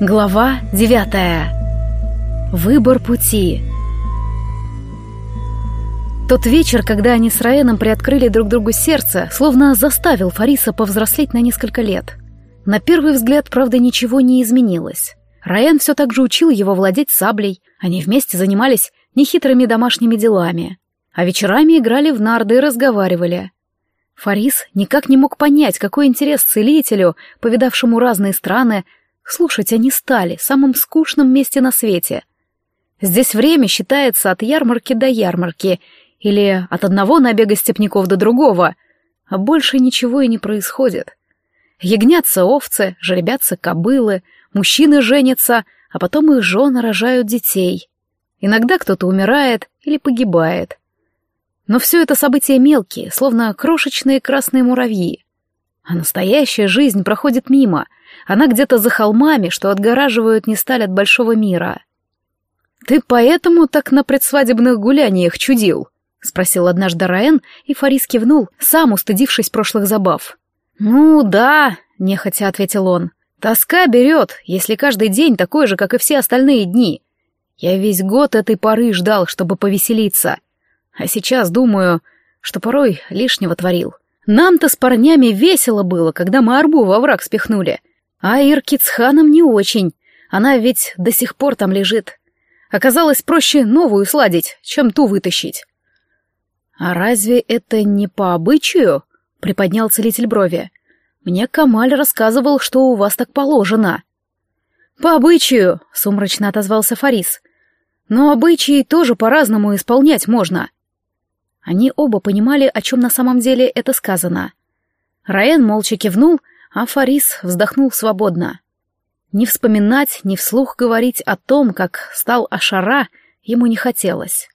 Глава девятая. Выбор пути. Тот вечер, когда они с Раэном приоткрыли друг другу сердце, словно заставил Фариса повзрослеть на несколько лет. На первый взгляд, правда, ничего не изменилось. Раэн все так же учил его владеть саблей, они вместе занимались нехитрыми домашними делами, а вечерами играли в нарды и разговаривали. Фарис никак не мог понять, какой интерес целителю, повидавшему разные страны, Слушать они стали, самым скучным месте на свете. Здесь время считается от ярмарки до ярмарки, или от одного набега степняков до другого, а больше ничего и не происходит. Ягнятся овцы, жеребятся кобылы, мужчины женятся, а потом их жены рожают детей. Иногда кто-то умирает или погибает. Но все это события мелкие, словно крошечные красные муравьи. А настоящая жизнь проходит мимо — она где-то за холмами, что отгораживают не сталь от большого мира. «Ты поэтому так на предсвадебных гуляниях чудил?» — спросил однажды Раэн, и Фарис кивнул, сам устыдившись прошлых забав. «Ну да», — нехотя ответил он. «Тоска берет, если каждый день такой же, как и все остальные дни. Я весь год этой поры ждал, чтобы повеселиться. А сейчас думаю, что порой лишнего творил. Нам-то с парнями весело было, когда мы арбу во враг спихнули. А Ирки с ханом не очень. Она ведь до сих пор там лежит. Оказалось проще новую сладить, чем ту вытащить. «А разве это не по обычаю?» — приподнял целитель брови. «Мне Камаль рассказывал, что у вас так положено». «По обычаю», — сумрачно отозвался Фарис. «Но обычаи тоже по-разному исполнять можно». Они оба понимали, о чем на самом деле это сказано. Раен молча кивнул, а Фарис вздохнул свободно. Ни вспоминать, ни вслух говорить о том, как стал Ашара, ему не хотелось.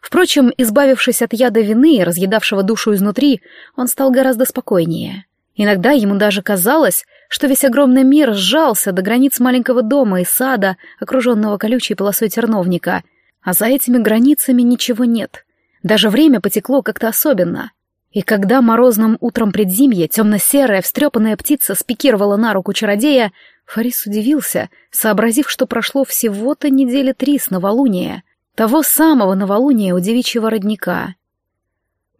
Впрочем, избавившись от яда вины, разъедавшего душу изнутри, он стал гораздо спокойнее. Иногда ему даже казалось, что весь огромный мир сжался до границ маленького дома и сада, окруженного колючей полосой терновника, а за этими границами ничего нет. Даже время потекло как-то особенно — и когда морозным утром предзимья темно-серая встрепанная птица спикировала на руку чародея, Фарис удивился, сообразив, что прошло всего-то недели три с новолуния, того самого новолуния у девичьего родника.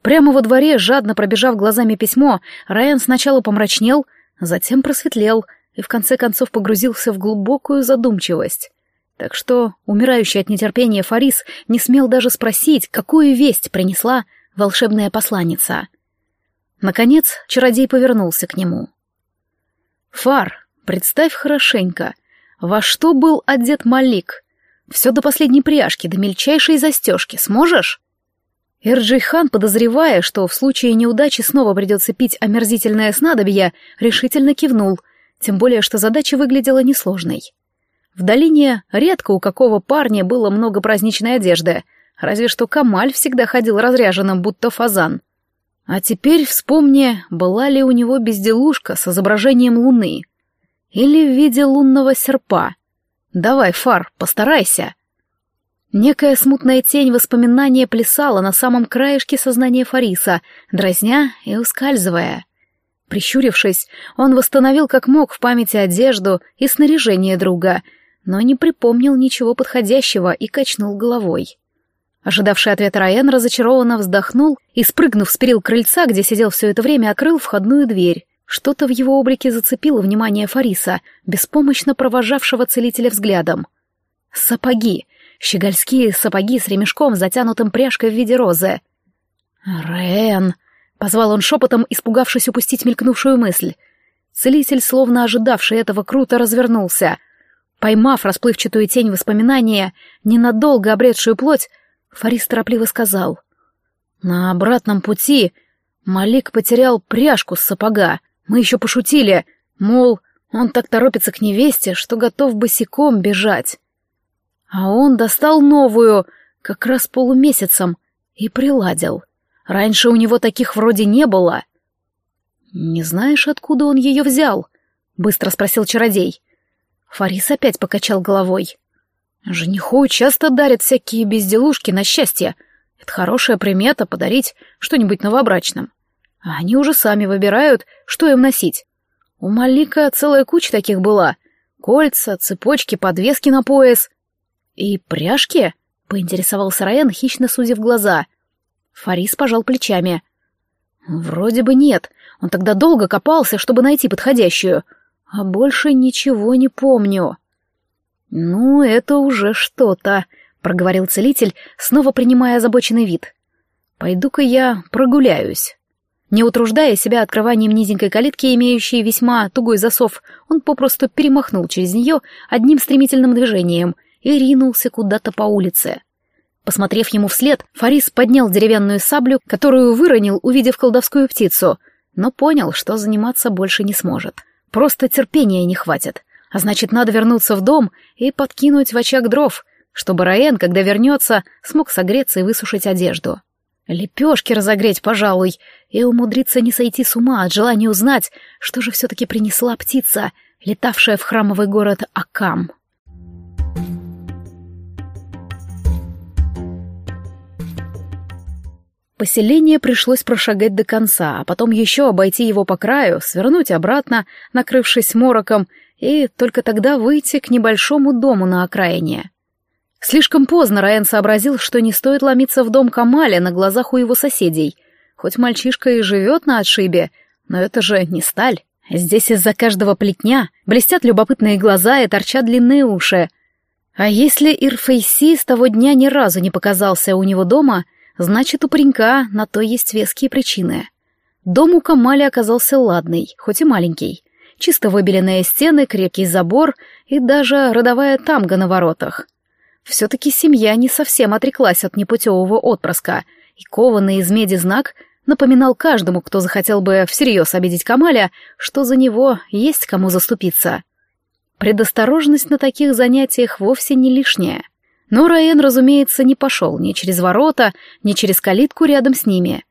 Прямо во дворе, жадно пробежав глазами письмо, Райан сначала помрачнел, затем просветлел и в конце концов погрузился в глубокую задумчивость. Так что, умирающий от нетерпения Фарис не смел даже спросить, какую весть принесла волшебная посланница. Наконец, чародей повернулся к нему. «Фар, представь хорошенько, во что был одет Малик? Все до последней пряжки, до мельчайшей застежки, сможешь?» Эрджей-хан, подозревая, что в случае неудачи снова придется пить омерзительное снадобье, решительно кивнул, тем более, что задача выглядела несложной. В долине редко у какого парня было много праздничной одежды, разве что Камаль всегда ходил разряженным, будто фазан. А теперь вспомни, была ли у него безделушка с изображением луны. Или в виде лунного серпа. Давай, Фар, постарайся. Некая смутная тень воспоминания плясала на самом краешке сознания Фариса, дразня и ускальзывая. Прищурившись, он восстановил как мог в памяти одежду и снаряжение друга, но не припомнил ничего подходящего и качнул головой. Ожидавший ответ Райан разочарованно вздохнул и, спрыгнув с перил крыльца, где сидел все это время, открыл входную дверь. Что-то в его облике зацепило внимание Фариса, беспомощно провожавшего целителя взглядом. Сапоги. Щегольские сапоги с ремешком, затянутым пряжкой в виде розы. «Рен!» — позвал он шепотом, испугавшись упустить мелькнувшую мысль. Целитель, словно ожидавший этого, круто развернулся. Поймав расплывчатую тень воспоминания, ненадолго обретшую плоть, Фарис торопливо сказал. «На обратном пути Малик потерял пряжку с сапога. Мы еще пошутили, мол, он так торопится к невесте, что готов босиком бежать. А он достал новую, как раз полумесяцем, и приладил. Раньше у него таких вроде не было». «Не знаешь, откуда он ее взял?» — быстро спросил чародей. Фарис опять покачал головой. Жениху часто дарят всякие безделушки на счастье. Это хорошая примета подарить что-нибудь новобрачным. А они уже сами выбирают, что им носить. У Малика целая куча таких была. Кольца, цепочки, подвески на пояс. И пряжки? Поинтересовался Райан, хищно сузив глаза. Фарис пожал плечами. Вроде бы нет. Он тогда долго копался, чтобы найти подходящую. А больше ничего не помню. Ну, это уже что-то, проговорил целитель, снова принимая озабоченный вид. Пойду-ка я прогуляюсь. Не утруждая себя открыванием низенькой калитки, имеющей весьма тугой засов, он попросту перемахнул через нее одним стремительным движением и ринулся куда-то по улице. Посмотрев ему вслед, Фарис поднял деревянную саблю, которую выронил, увидев колдовскую птицу, но понял, что заниматься больше не сможет. Просто терпения не хватит. А значит, надо вернуться в дом и подкинуть в очаг дров, чтобы Раен, когда вернется, смог согреться и высушить одежду. Лепешки разогреть, пожалуй, и умудриться не сойти с ума от желания узнать, что же все-таки принесла птица, летавшая в храмовый город Акам. Поселение пришлось прошагать до конца, а потом еще обойти его по краю, свернуть обратно, накрывшись мороком, и только тогда выйти к небольшому дому на окраине. Слишком поздно Раен сообразил, что не стоит ломиться в дом Камаля на глазах у его соседей. Хоть мальчишка и живет на отшибе, но это же не сталь. Здесь из-за каждого плетня блестят любопытные глаза и торчат длинные уши. А если Ирфейси с того дня ни разу не показался у него дома, значит, у паренька на то есть веские причины. Дом у Камаля оказался ладный, хоть и маленький. Чисто выбеленные стены, крепкий забор и даже родовая тамга на воротах. Все-таки семья не совсем отреклась от непутевого отпрыска, и кованный из меди знак напоминал каждому, кто захотел бы всерьез обидеть Камаля, что за него есть кому заступиться. Предосторожность на таких занятиях вовсе не лишняя. Но Раен, разумеется, не пошел ни через ворота, ни через калитку рядом с ними.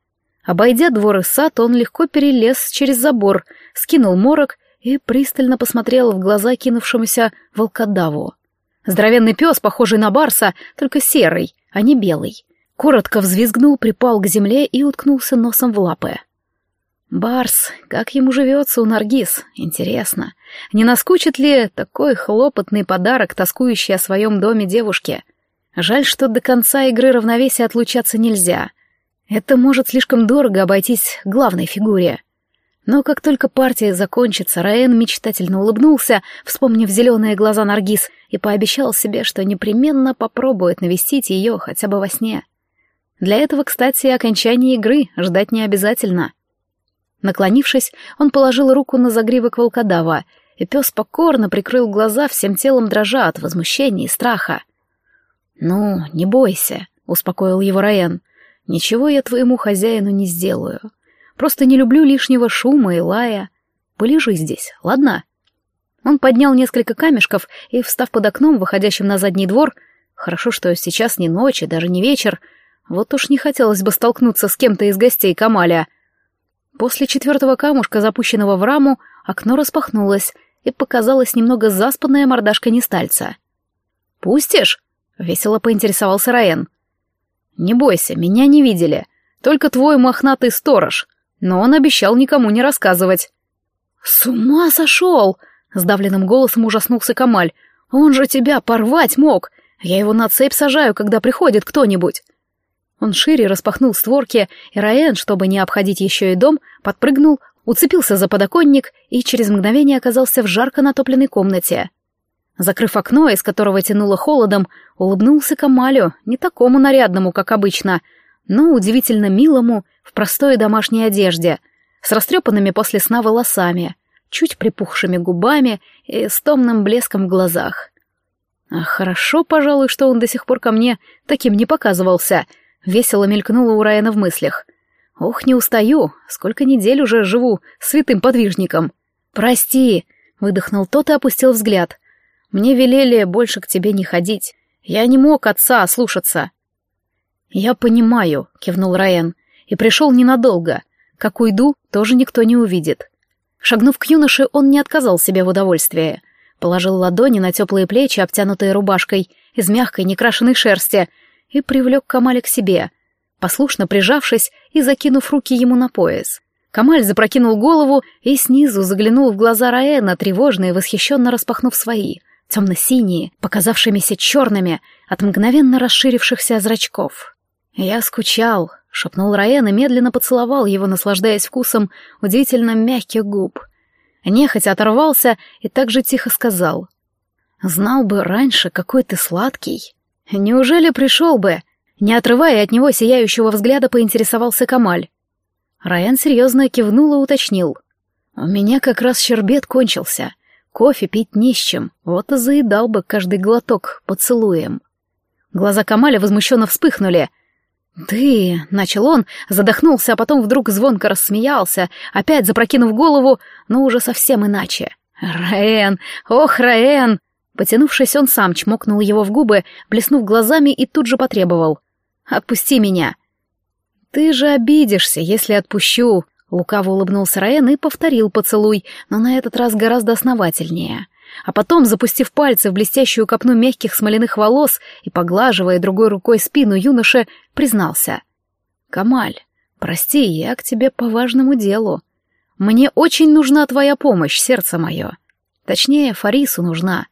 Обойдя двор и сад, он легко перелез через забор, скинул морок и пристально посмотрел в глаза кинувшемуся волкодаву. Здоровенный пес, похожий на барса, только серый, а не белый. Коротко взвизгнул, припал к земле и уткнулся носом в лапы. Барс, как ему живется у Наргиз, интересно. Не наскучит ли такой хлопотный подарок, тоскующий о своем доме девушке? Жаль, что до конца игры равновесия отлучаться нельзя. Это может слишком дорого обойтись главной фигуре. Но как только партия закончится, Раэн мечтательно улыбнулся, вспомнив зеленые глаза Наргиз, и пообещал себе, что непременно попробует навестить ее хотя бы во сне. Для этого, кстати, окончания игры ждать не обязательно. Наклонившись, он положил руку на загривок волкодава, и пес покорно прикрыл глаза, всем телом дрожа от возмущения и страха. «Ну, не бойся», — успокоил его Раен. «Ничего я твоему хозяину не сделаю. Просто не люблю лишнего шума и лая. Полежи здесь, ладно?» Он поднял несколько камешков и, встав под окном, выходящим на задний двор, хорошо, что сейчас не ночь и даже не вечер, вот уж не хотелось бы столкнуться с кем-то из гостей Камаля. После четвертого камушка, запущенного в раму, окно распахнулось, и показалась немного заспанная мордашка Нестальца. «Пустишь?» — весело поинтересовался Раен. «Не бойся, меня не видели. Только твой мохнатый сторож но он обещал никому не рассказывать. «С ума сошел!» — сдавленным голосом ужаснулся Камаль. «Он же тебя порвать мог! Я его на цепь сажаю, когда приходит кто-нибудь!» Он шире распахнул створки, и Раэн, чтобы не обходить еще и дом, подпрыгнул, уцепился за подоконник и через мгновение оказался в жарко натопленной комнате. Закрыв окно, из которого тянуло холодом, улыбнулся Камалю, не такому нарядному, как обычно, но удивительно милому в простой домашней одежде, с растрепанными после сна волосами, чуть припухшими губами и с томным блеском в глазах. А хорошо, пожалуй, что он до сих пор ко мне таким не показывался, весело мелькнуло у Райана в мыслях. Ох, не устаю, сколько недель уже живу святым подвижником. Прости, выдохнул тот и опустил взгляд. Мне велели больше к тебе не ходить. Я не мог отца слушаться. «Я понимаю», — кивнул Райан, — «и пришел ненадолго. Как уйду, тоже никто не увидит». Шагнув к юноше, он не отказал себе в удовольствии. Положил ладони на теплые плечи, обтянутые рубашкой, из мягкой некрашенной шерсти, и привлек Камаля к себе, послушно прижавшись и закинув руки ему на пояс. Камаль запрокинул голову и снизу заглянул в глаза Раэна, тревожно и восхищенно распахнув свои, темно-синие, показавшимися черными от мгновенно расширившихся зрачков. «Я скучал», — шепнул Раэн и медленно поцеловал его, наслаждаясь вкусом удивительно мягких губ. Нехотя оторвался и так же тихо сказал. «Знал бы раньше, какой ты сладкий. Неужели пришел бы?» Не отрывая от него сияющего взгляда, поинтересовался Камаль. Райан серьезно кивнул и уточнил. «У меня как раз щербет кончился. Кофе пить не с чем, вот и заедал бы каждый глоток поцелуем». Глаза Камаля возмущенно вспыхнули. «Ты...» — начал он, задохнулся, а потом вдруг звонко рассмеялся, опять запрокинув голову, но уже совсем иначе. «Раэн! Ох, Раэн!» Потянувшись, он сам чмокнул его в губы, блеснув глазами и тут же потребовал. «Отпусти меня!» «Ты же обидишься, если отпущу!» Лукаво улыбнулся Раен и повторил поцелуй, но на этот раз гораздо основательнее. А потом, запустив пальцы в блестящую копну мягких смоляных волос и поглаживая другой рукой спину юноши, признался. «Камаль, прости, я к тебе по важному делу. Мне очень нужна твоя помощь, сердце мое. Точнее, Фарису нужна.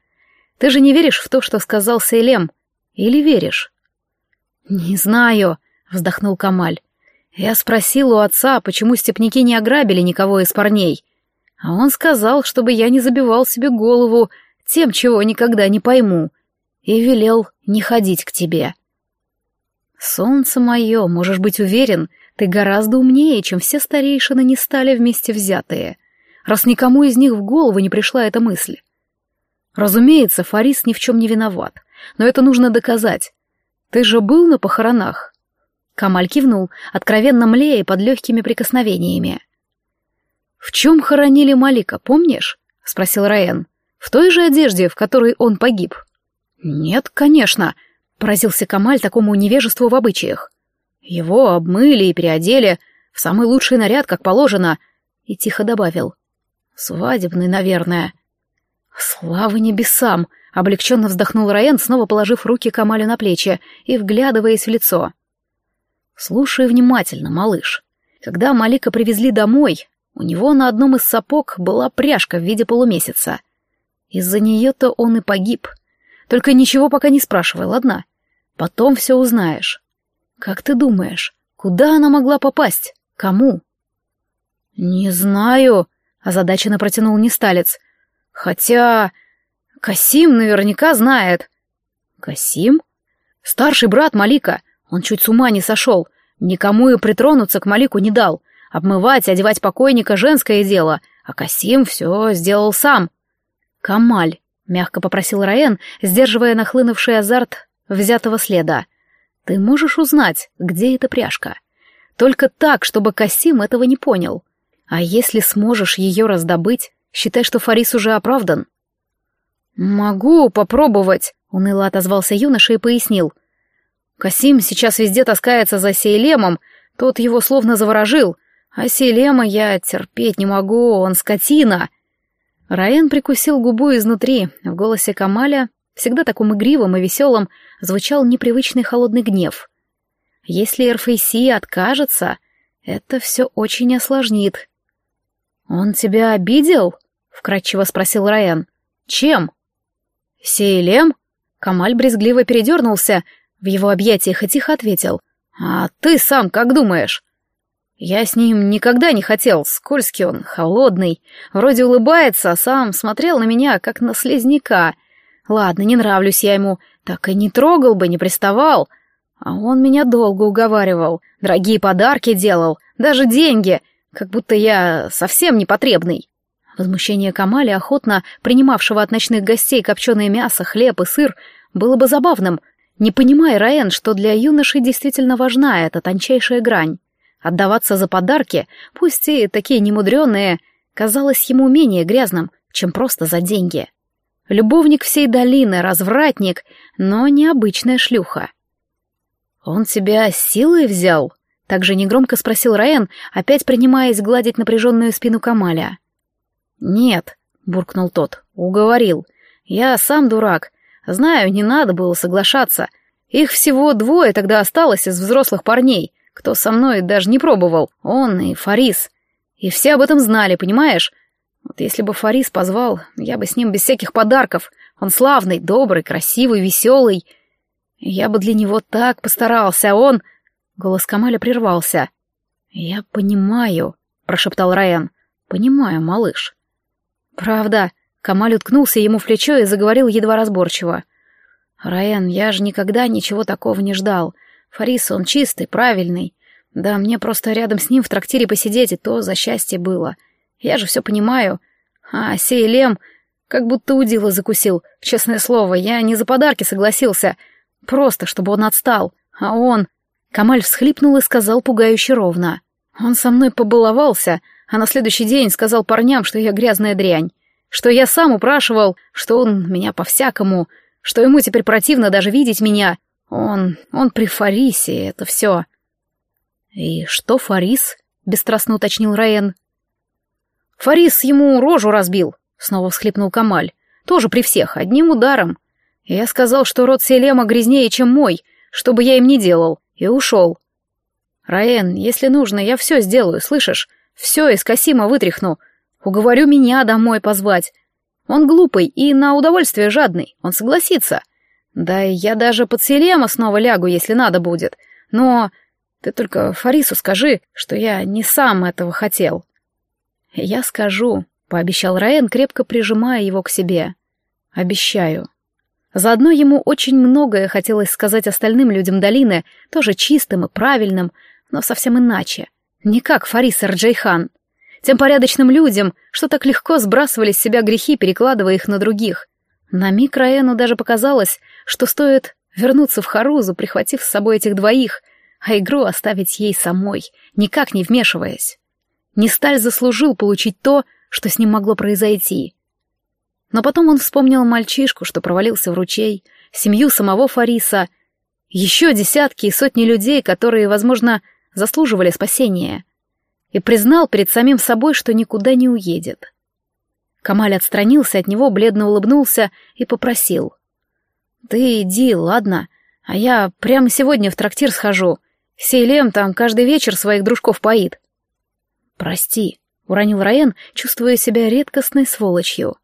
Ты же не веришь в то, что сказал Сейлем? Или веришь?» «Не знаю», — вздохнул Камаль. Я спросил у отца, почему степняки не ограбили никого из парней. А он сказал, чтобы я не забивал себе голову тем, чего никогда не пойму, и велел не ходить к тебе. Солнце мое, можешь быть уверен, ты гораздо умнее, чем все старейшины не стали вместе взятые, раз никому из них в голову не пришла эта мысль. Разумеется, Фарис ни в чем не виноват, но это нужно доказать. Ты же был на похоронах? Камаль кивнул, откровенно млея под легкими прикосновениями. «В чем хоронили Малика, помнишь?» — спросил Раен. «В той же одежде, в которой он погиб?» «Нет, конечно», — поразился Камаль такому невежеству в обычаях. «Его обмыли и переодели в самый лучший наряд, как положено», и тихо добавил. «Свадебный, наверное». «Слава небесам!» — облегченно вздохнул Раен, снова положив руки Камалю на плечи и вглядываясь в лицо. Слушай внимательно, малыш. Когда Малика привезли домой, у него на одном из сапог была пряжка в виде полумесяца. Из-за нее-то он и погиб. Только ничего пока не спрашивай, ладно? Потом все узнаешь. Как ты думаешь, куда она могла попасть? Кому? Не знаю, озадаченно протянул Несталец. Хотя... Касим наверняка знает. Касим? Старший брат Малика — он чуть с ума не сошел. Никому и притронуться к Малику не дал. Обмывать, одевать покойника — женское дело, а Касим все сделал сам. «Камаль», — мягко попросил Раен, сдерживая нахлынувший азарт взятого следа, — «ты можешь узнать, где эта пряжка? Только так, чтобы Касим этого не понял. А если сможешь ее раздобыть, считай, что Фарис уже оправдан». «Могу попробовать», — уныло отозвался юноша и пояснил. Касим сейчас везде таскается за Сейлемом, тот его словно заворожил, а Сейлема я терпеть не могу, он скотина. Раен прикусил губу изнутри, в голосе Камаля, всегда таком игривом и веселом, звучал непривычный холодный гнев. Если РФС откажется, это все очень осложнит. «Он тебя обидел?» — вкратчиво спросил Раен. «Чем?» «Сейлем?» Камаль брезгливо передернулся, в его объятиях и тихо ответил. «А ты сам как думаешь?» Я с ним никогда не хотел, скользкий он, холодный. Вроде улыбается, а сам смотрел на меня, как на слезняка. Ладно, не нравлюсь я ему, так и не трогал бы, не приставал. А он меня долго уговаривал, дорогие подарки делал, даже деньги, как будто я совсем непотребный. Возмущение Камали, охотно принимавшего от ночных гостей копченое мясо, хлеб и сыр, было бы забавным — не понимая, Раен, что для юноши действительно важна эта тончайшая грань. Отдаваться за подарки, пусть и такие немудренные, казалось ему менее грязным, чем просто за деньги. Любовник всей долины, развратник, но необычная шлюха. «Он тебя силой взял?» — также негромко спросил Раен, опять принимаясь гладить напряженную спину Камаля. «Нет», — буркнул тот, — «уговорил. Я сам дурак, Знаю, не надо было соглашаться. Их всего двое тогда осталось из взрослых парней, кто со мной даже не пробовал. Он и Фарис. И все об этом знали, понимаешь? Вот если бы Фарис позвал, я бы с ним без всяких подарков. Он славный, добрый, красивый, веселый. Я бы для него так постарался, а он... Голос Камаля прервался. «Я понимаю», — прошептал Райан. «Понимаю, малыш». «Правда». Камаль уткнулся ему в плечо и заговорил едва разборчиво. «Райан, я же никогда ничего такого не ждал. Фарис, он чистый, правильный. Да мне просто рядом с ним в трактире посидеть, и то за счастье было. Я же все понимаю. А Сейлем как будто удила закусил. Честное слово, я не за подарки согласился. Просто, чтобы он отстал. А он... Камаль всхлипнул и сказал пугающе ровно. Он со мной побаловался, а на следующий день сказал парням, что я грязная дрянь. Что я сам упрашивал, что он меня по-всякому, что ему теперь противно даже видеть меня. Он... он при Фарисе, это все. «И что Фарис?» — бесстрастно уточнил Раен. «Фарис ему рожу разбил», — снова всхлипнул Камаль. «Тоже при всех, одним ударом. Я сказал, что род Селема грязнее, чем мой, что бы я им не делал, и ушел. Раен, если нужно, я все сделаю, слышишь? Все из Касима вытряхну. Уговорю меня домой позвать. Он глупый и на удовольствие жадный, он согласится. Да я даже под Селема снова лягу, если надо будет. Но ты только Фарису скажи, что я не сам этого хотел». «Я скажу», — пообещал Раен, крепко прижимая его к себе. «Обещаю». Заодно ему очень многое хотелось сказать остальным людям долины, тоже чистым и правильным, но совсем иначе. Не как Фарис Арджайхан. Тем порядочным людям, что так легко сбрасывали с себя грехи, перекладывая их на других. На миг Раэну даже показалось, что стоит вернуться в Харузу, прихватив с собой этих двоих, а игру оставить ей самой, никак не вмешиваясь. Несталь заслужил получить то, что с ним могло произойти. Но потом он вспомнил мальчишку, что провалился в ручей, семью самого Фариса, еще десятки и сотни людей, которые, возможно, заслуживали спасения, и признал перед самим собой, что никуда не уедет. Камаль отстранился от него, бледно улыбнулся и попросил. «Ты иди, ладно, а я прямо сегодня в трактир схожу. Сейлем там каждый вечер своих дружков поит. Прости, уронил Раен, чувствуя себя редкостной сволочью.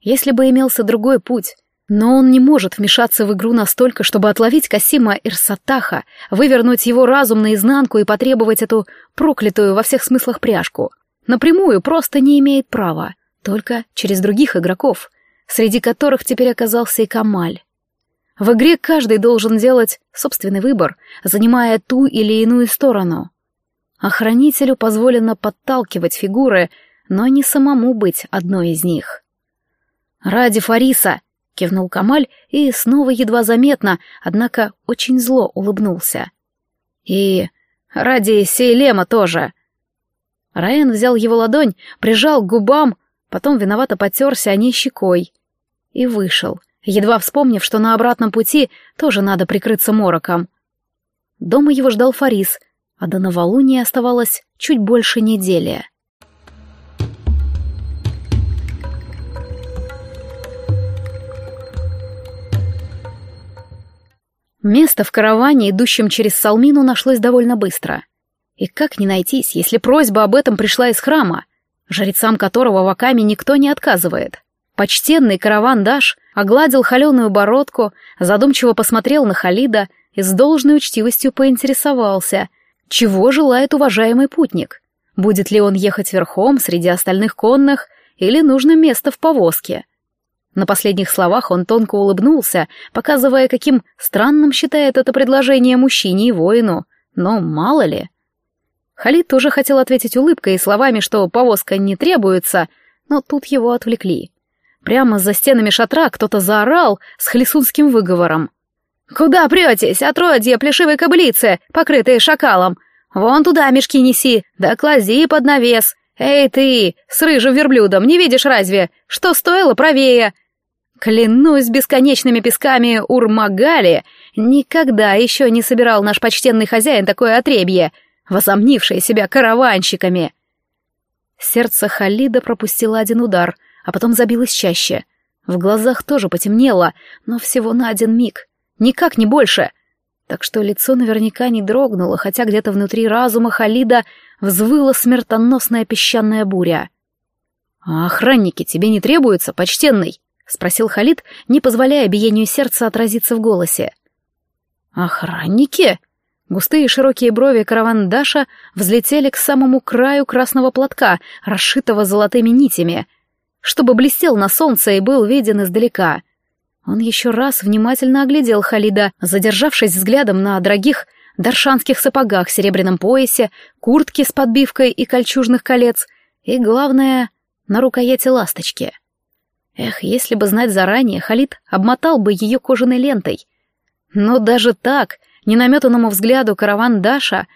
Если бы имелся другой путь, но он не может вмешаться в игру настолько, чтобы отловить Касима Ирсатаха, вывернуть его разум наизнанку и потребовать эту проклятую во всех смыслах пряжку. Напрямую просто не имеет права, только через других игроков, среди которых теперь оказался и Камаль. В игре каждый должен делать собственный выбор, занимая ту или иную сторону. Охранителю позволено подталкивать фигуры, но не самому быть одной из них. «Ради Фариса!» — кивнул Камаль и снова едва заметно, однако очень зло улыбнулся. «И ради Сейлема тоже!» Раен взял его ладонь, прижал к губам, потом виновато потерся о ней щекой и вышел, едва вспомнив, что на обратном пути тоже надо прикрыться мороком. Дома его ждал Фарис, а до новолуния оставалось чуть больше недели. Место в караване, идущем через Салмину, нашлось довольно быстро. И как не найтись, если просьба об этом пришла из храма, жрецам которого в Акаме никто не отказывает? Почтенный караван Даш огладил холеную бородку, задумчиво посмотрел на Халида и с должной учтивостью поинтересовался, чего желает уважаемый путник. Будет ли он ехать верхом среди остальных конных или нужно место в повозке? На последних словах он тонко улыбнулся, показывая, каким странным считает это предложение мужчине и воину. Но мало ли. Халид тоже хотел ответить улыбкой и словами, что повозка не требуется, но тут его отвлекли. Прямо за стенами шатра кто-то заорал с хлесунским выговором. «Куда претесь, отродье плешивой кобылицы, покрытые шакалом? Вон туда мешки неси, да клади под навес. Эй ты, с рыжим верблюдом, не видишь разве? Что стоило правее?» Клянусь бесконечными песками Урмагали, никогда еще не собирал наш почтенный хозяин такое отребье, возомнившее себя караванщиками. Сердце Халида пропустило один удар — а потом забилась чаще. В глазах тоже потемнело, но всего на один миг. Никак не больше. так что лицо наверняка не дрогнуло, хотя где-то внутри разума Халида взвыла смертоносная песчаная буря. «А охранники тебе не требуются, почтенный?» — спросил Халид, не позволяя биению сердца отразиться в голосе. «Охранники?» Густые широкие брови караван Даша взлетели к самому краю красного платка, расшитого золотыми нитями, чтобы блестел на солнце и был виден издалека. Он еще раз внимательно оглядел Халида, задержавшись взглядом на дорогих даршанских сапогах, серебряном поясе, куртке с подбивкой и кольчужных колец, и, главное, на рукояти ласточки. Эх, если бы знать заранее, Халид обмотал бы ее кожаной лентой. Но даже так, ненаметанному взгляду караван Даша,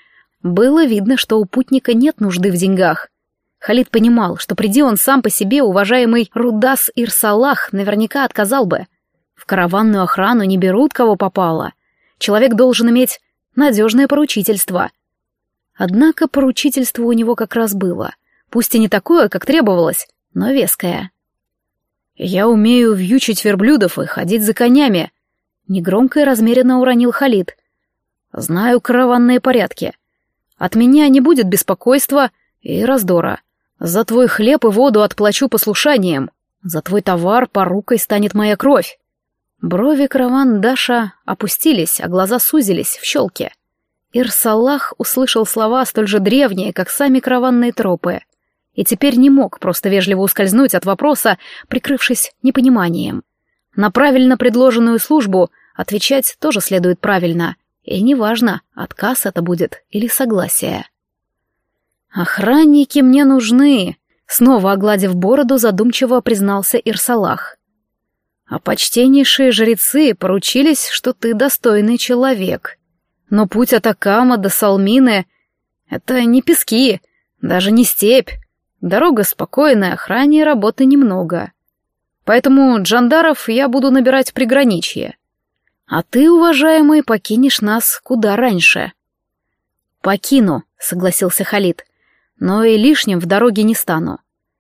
было видно, что у путника нет нужды в деньгах. Халид понимал, что приди он сам по себе, уважаемый Рудас Ирсалах наверняка отказал бы. В караванную охрану не берут кого попало. Человек должен иметь надежное поручительство. Однако поручительство у него как раз было. Пусть и не такое, как требовалось, но веское. «Я умею вьючить верблюдов и ходить за конями», — негромко и размеренно уронил Халид. «Знаю караванные порядки. От меня не будет беспокойства и раздора. За твой хлеб и воду отплачу послушанием. За твой товар порукой станет моя кровь. Брови караван Даша опустились, а глаза сузились в щелке. Ирсалах услышал слова столь же древние, как сами караванные тропы, и теперь не мог просто вежливо ускользнуть от вопроса, прикрывшись непониманием. На правильно предложенную службу отвечать тоже следует правильно, и неважно, отказ это будет или согласие. «Охранники мне нужны», — снова огладив бороду, задумчиво признался Ирсалах а почтеннейшие жрецы поручились, что ты достойный человек. Но путь от Акама до Салмины — это не пески, даже не степь. Дорога спокойная, охране работы немного. Поэтому джандаров я буду набирать приграничье. А ты, уважаемый, покинешь нас куда раньше. Покину, согласился Халид, но и лишним в дороге не стану.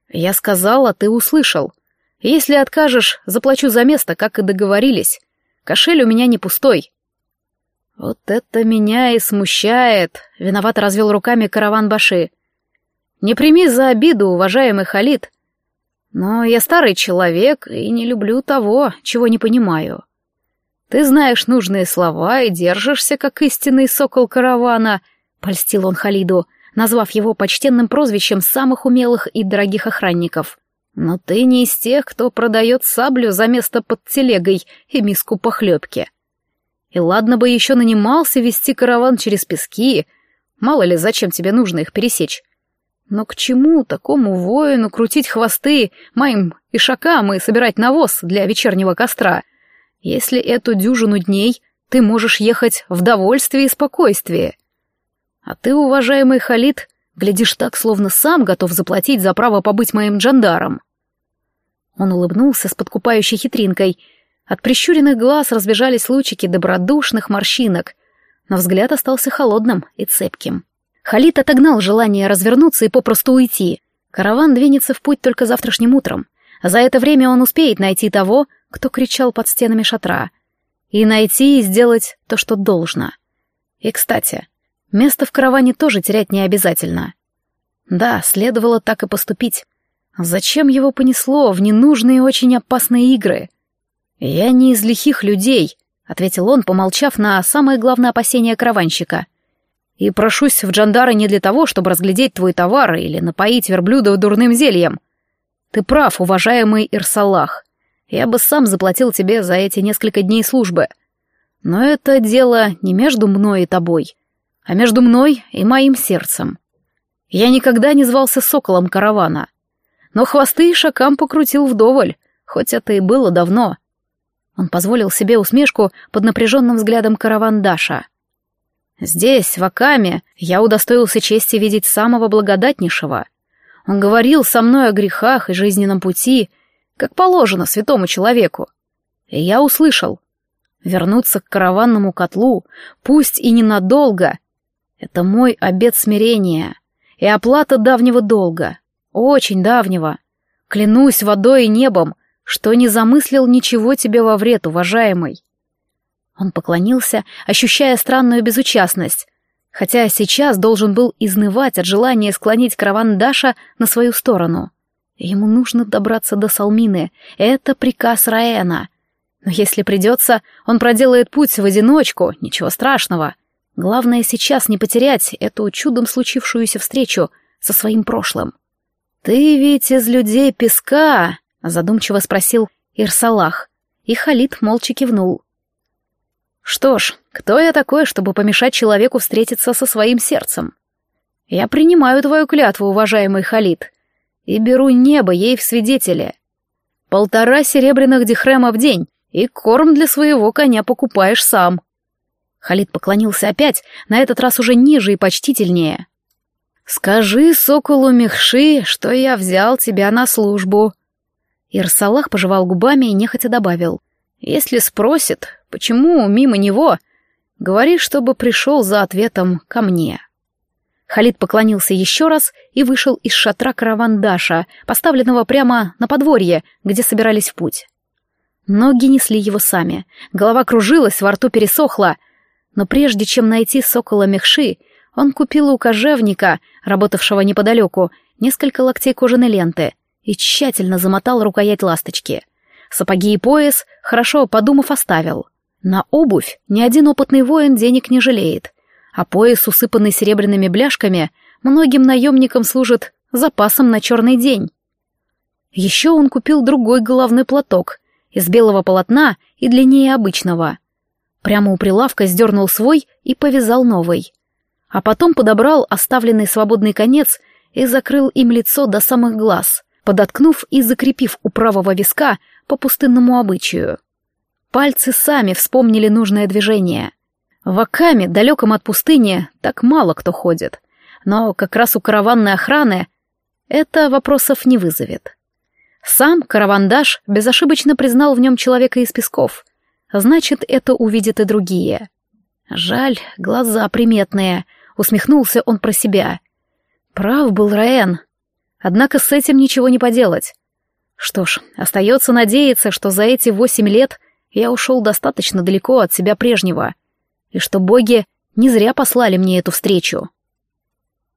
Я сказал, а ты услышал — если откажешь, заплачу за место, как и договорились. Кошель у меня не пустой». «Вот это меня и смущает», — виновато развел руками караван Баши. «Не прими за обиду, уважаемый Халид. Но я старый человек и не люблю того, чего не понимаю. Ты знаешь нужные слова и держишься, как истинный сокол каравана», — польстил он Халиду, назвав его почтенным прозвищем самых умелых и дорогих охранников. Но ты не из тех, кто продает саблю за место под телегой и миску похлебки. И ладно бы еще нанимался вести караван через пески, мало ли зачем тебе нужно их пересечь. Но к чему такому воину крутить хвосты моим ишакам и собирать навоз для вечернего костра, если эту дюжину дней ты можешь ехать в довольстве и спокойствии? А ты, уважаемый Халид, Глядишь так, словно сам готов заплатить за право побыть моим джандаром. Он улыбнулся с подкупающей хитринкой. От прищуренных глаз разбежались лучики добродушных морщинок, но взгляд остался холодным и цепким. Халид отогнал желание развернуться и попросту уйти. Караван двинется в путь только завтрашним утром. За это время он успеет найти того, кто кричал под стенами шатра. И найти и сделать то, что должно. И, кстати, Место в караване тоже терять не обязательно. Да, следовало так и поступить. Зачем его понесло в ненужные и очень опасные игры? «Я не из лихих людей», — ответил он, помолчав на самое главное опасение караванщика. «И прошусь в Джандары не для того, чтобы разглядеть твой товар или напоить верблюдов дурным зельем. Ты прав, уважаемый Ирсалах. Я бы сам заплатил тебе за эти несколько дней службы. Но это дело не между мной и тобой а между мной и моим сердцем. Я никогда не звался соколом каравана, но хвосты и шакам покрутил вдоволь, хоть это и было давно. Он позволил себе усмешку под напряженным взглядом караван Даша. Здесь, в Акаме, я удостоился чести видеть самого благодатнейшего. Он говорил со мной о грехах и жизненном пути, как положено святому человеку. И я услышал. Вернуться к караванному котлу, пусть и ненадолго, это мой обет смирения и оплата давнего долга, очень давнего. Клянусь водой и небом, что не замыслил ничего тебе во вред, уважаемый. Он поклонился, ощущая странную безучастность, хотя сейчас должен был изнывать от желания склонить караван Даша на свою сторону. Ему нужно добраться до Салмины, это приказ Раэна. Но если придется, он проделает путь в одиночку, ничего страшного. Главное сейчас не потерять эту чудом случившуюся встречу со своим прошлым. «Ты ведь из людей песка?» — задумчиво спросил Ирсалах, и Халид молча кивнул. «Что ж, кто я такой, чтобы помешать человеку встретиться со своим сердцем? Я принимаю твою клятву, уважаемый Халид, и беру небо ей в свидетели. Полтора серебряных дихрема в день, и корм для своего коня покупаешь сам». Халид поклонился опять, на этот раз уже ниже и почтительнее. «Скажи соколу Мехши, что я взял тебя на службу». Ирсалах пожевал губами и нехотя добавил. «Если спросит, почему мимо него, говори, чтобы пришел за ответом ко мне». Халид поклонился еще раз и вышел из шатра каравандаша, поставленного прямо на подворье, где собирались в путь. Ноги несли его сами, голова кружилась, во рту пересохла. Но прежде чем найти сокола Мехши, он купил у кожевника, работавшего неподалеку, несколько локтей кожаной ленты и тщательно замотал рукоять ласточки. Сапоги и пояс, хорошо подумав, оставил. На обувь ни один опытный воин денег не жалеет, а пояс, усыпанный серебряными бляшками, многим наемникам служит запасом на черный день. Еще он купил другой головной платок, из белого полотна и длиннее обычного. Прямо у прилавка сдернул свой и повязал новый. А потом подобрал оставленный свободный конец и закрыл им лицо до самых глаз, подоткнув и закрепив у правого виска по пустынному обычаю. Пальцы сами вспомнили нужное движение. В Акаме, далеком от пустыни, так мало кто ходит. Но как раз у караванной охраны это вопросов не вызовет. Сам Каравандаш безошибочно признал в нем человека из песков. Значит, это увидят и другие. Жаль, глаза приметные, усмехнулся он про себя. Прав был Раэн. Однако с этим ничего не поделать. Что ж, остается надеяться, что за эти восемь лет я ушел достаточно далеко от себя прежнего, и что боги не зря послали мне эту встречу.